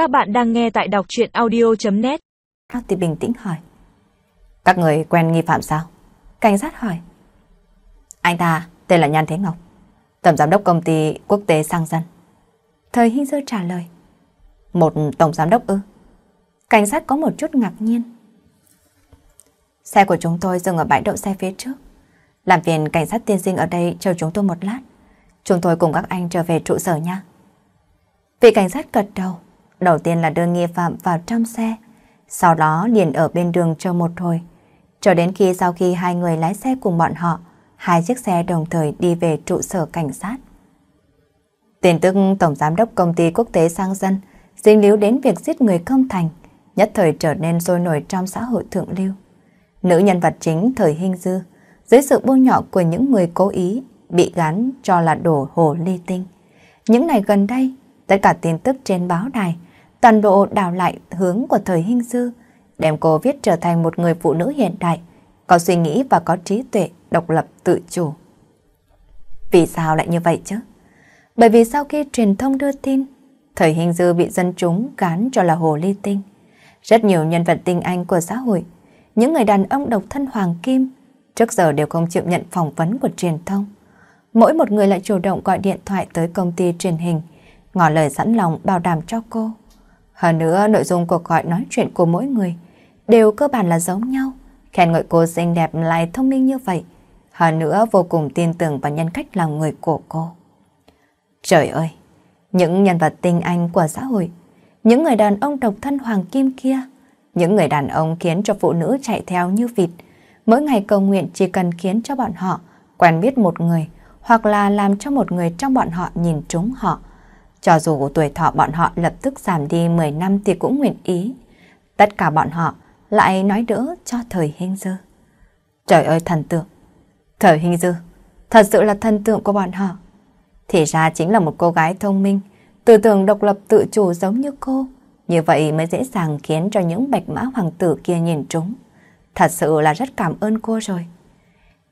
Các bạn đang nghe tại đọc chuyện audio.net Thì bình tĩnh hỏi. Các người quen nghi phạm sao? Cảnh sát hỏi. Anh ta tên là Nhan Thế Ngọc, tổng giám đốc công ty quốc tế sang dân. Thời Hinh Dơ trả lời. Một tổng giám đốc ư? Cảnh sát có một chút ngạc nhiên. Xe của chúng tôi dừng ở bãi đậu xe phía trước. Làm phiền cảnh sát tiên sinh ở đây chờ chúng tôi một lát. Chúng tôi cùng các anh trở về trụ sở nha. Vị cảnh sát gật đầu. Đầu tiên là đưa nghi phạm vào trong xe. Sau đó liền ở bên đường chờ một hồi. Cho đến khi sau khi hai người lái xe cùng bọn họ, hai chiếc xe đồng thời đi về trụ sở cảnh sát. Tin tức Tổng Giám đốc Công ty Quốc tế Sang Dân dính líu đến việc giết người không thành, nhất thời trở nên sôi nổi trong xã hội thượng lưu. Nữ nhân vật chính thời hình dư, dưới sự bôi nhọ của những người cố ý, bị gắn cho là đổ hồ ly tinh. Những ngày gần đây, tất cả tin tức trên báo đài, toàn bộ đào lại hướng của thời hình dư, đem cô viết trở thành một người phụ nữ hiện đại, có suy nghĩ và có trí tuệ, độc lập tự chủ. Vì sao lại như vậy chứ? Bởi vì sau khi truyền thông đưa tin, thời hình dư bị dân chúng gán cho là hồ ly tinh. Rất nhiều nhân vật tinh anh của xã hội, những người đàn ông độc thân hoàng kim, trước giờ đều không chịu nhận phỏng vấn của truyền thông. Mỗi một người lại chủ động gọi điện thoại tới công ty truyền hình, ngỏ lời sẵn lòng bảo đảm cho cô. Hơn nữa, nội dung cuộc gọi nói chuyện của mỗi người đều cơ bản là giống nhau, khen ngợi cô xinh đẹp lại thông minh như vậy. Hơn nữa, vô cùng tin tưởng vào nhân cách làm người của cô. Trời ơi! Những nhân vật tinh anh của xã hội, những người đàn ông độc thân hoàng kim kia, những người đàn ông khiến cho phụ nữ chạy theo như vịt, mỗi ngày cầu nguyện chỉ cần khiến cho bọn họ quen biết một người hoặc là làm cho một người trong bọn họ nhìn trúng họ. Cho dù tuổi thọ bọn họ lập tức giảm đi 10 năm thì cũng nguyện ý. Tất cả bọn họ lại nói đỡ cho thời hình dư. Trời ơi thần tượng! Thời hình dư, thật sự là thần tượng của bọn họ. Thì ra chính là một cô gái thông minh, tư tưởng độc lập tự chủ giống như cô. Như vậy mới dễ dàng khiến cho những bạch mã hoàng tử kia nhìn trúng. Thật sự là rất cảm ơn cô rồi.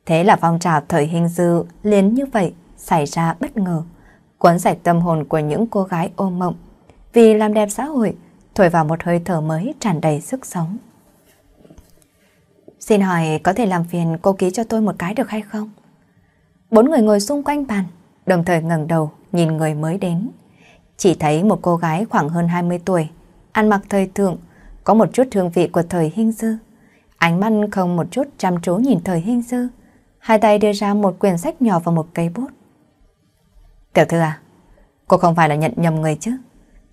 Thế là phong trào thời hình dư liền như vậy xảy ra bất ngờ. Cuốn sạch tâm hồn của những cô gái ôm mộng. Vì làm đẹp xã hội, thổi vào một hơi thở mới tràn đầy sức sống. Xin hỏi có thể làm phiền cô ký cho tôi một cái được hay không? Bốn người ngồi xung quanh bàn, đồng thời ngẩng đầu nhìn người mới đến. Chỉ thấy một cô gái khoảng hơn 20 tuổi, ăn mặc thời thượng, có một chút hương vị của thời hình dư. Ánh mắt không một chút chăm chú nhìn thời hình dư. Hai tay đưa ra một quyển sách nhỏ và một cây bút. Tiểu thư à, cô không phải là nhận nhầm người chứ?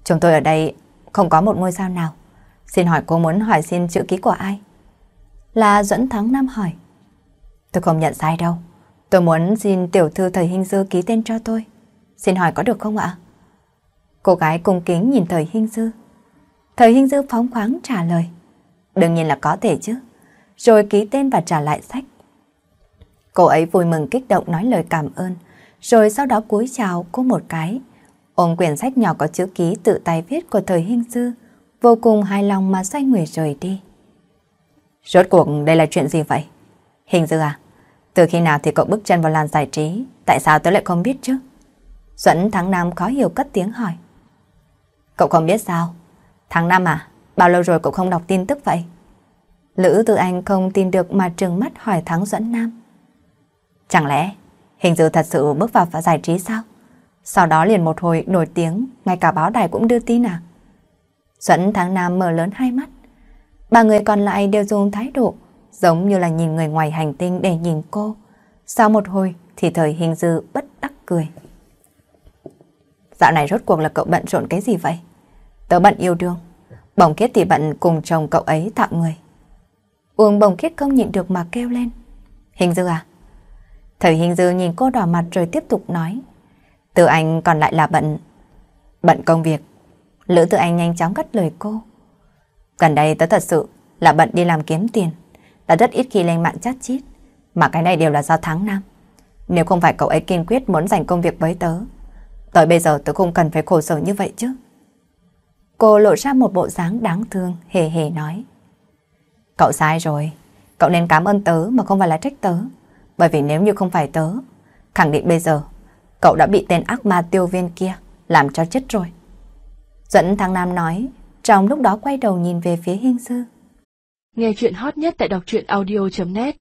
Chúng tôi ở đây không có một ngôi sao nào. Xin hỏi cô muốn hỏi xin chữ ký của ai? Là Duẫn Thắng Nam hỏi. Tôi không nhận sai đâu. Tôi muốn xin tiểu thư thời hình dư ký tên cho tôi. Xin hỏi có được không ạ? Cô gái cung kính nhìn thời hình dư. Thời hình dư phóng khoáng trả lời. Đương nhiên là có thể chứ. Rồi ký tên và trả lại sách. Cô ấy vui mừng kích động nói lời cảm ơn. Rồi sau đó cúi chào cô một cái. Ôm quyển sách nhỏ có chữ ký tự tay viết của thời hình dư. Vô cùng hài lòng mà xoay người rời đi. Rốt cuộc đây là chuyện gì vậy? Hình dư à? Từ khi nào thì cậu bước chân vào làn giải trí, tại sao tớ lại không biết chứ? Duẫn tháng năm khó hiểu cất tiếng hỏi. Cậu không biết sao? Tháng năm à? Bao lâu rồi cậu không đọc tin tức vậy? Lữ Tư Anh không tin được mà trừng mắt hỏi Thắng Duẫn Nam. Chẳng lẽ hình dư thật sự bước vào và giải trí sao? Sau đó liền một hồi nổi tiếng, ngay cả báo đài cũng đưa tin à? Duẫn tháng Nam mở lớn hai mắt. Ba người còn lại đều dùng thái độ giống như là nhìn người ngoài hành tinh để nhìn cô. Sau một hồi thì thời hình dư bất đắc cười. Dạo này rốt cuộc là cậu bận rộn cái gì vậy? Tớ bận yêu đương. Bồng kiết thì bận cùng chồng cậu ấy tạo người. Uông Bồng kiết không nhịn được mà kêu lên. Hình dư à? Thời hình dư nhìn cô đỏ mặt rồi tiếp tục nói. Từ anh còn lại là bận... Bận công việc. Lữ từ anh nhanh chóng cắt lời cô. Gần đây tớ thật sự là bận đi làm kiếm tiền. Đã rất ít khi lên mạng chat chít. Mà cái này đều là do tháng năm. Nếu không phải cậu ấy kiên quyết muốn dành công việc với tớ, tới bây giờ tớ không cần phải khổ sở như vậy chứ. Cô lộ ra một bộ dáng đáng thương, hề hề nói. Cậu sai rồi, cậu nên cảm ơn tớ mà không phải là trách tớ. Bởi vì nếu như không phải tớ, khẳng định bây giờ cậu đã bị tên ác ma tiêu viên kia làm cho chết rồi. Dẫn Thăng Nam nói, trong lúc đó quay đầu nhìn về phía hình Sư. Nghe chuyện hot nhất tại đọc truyện audio.net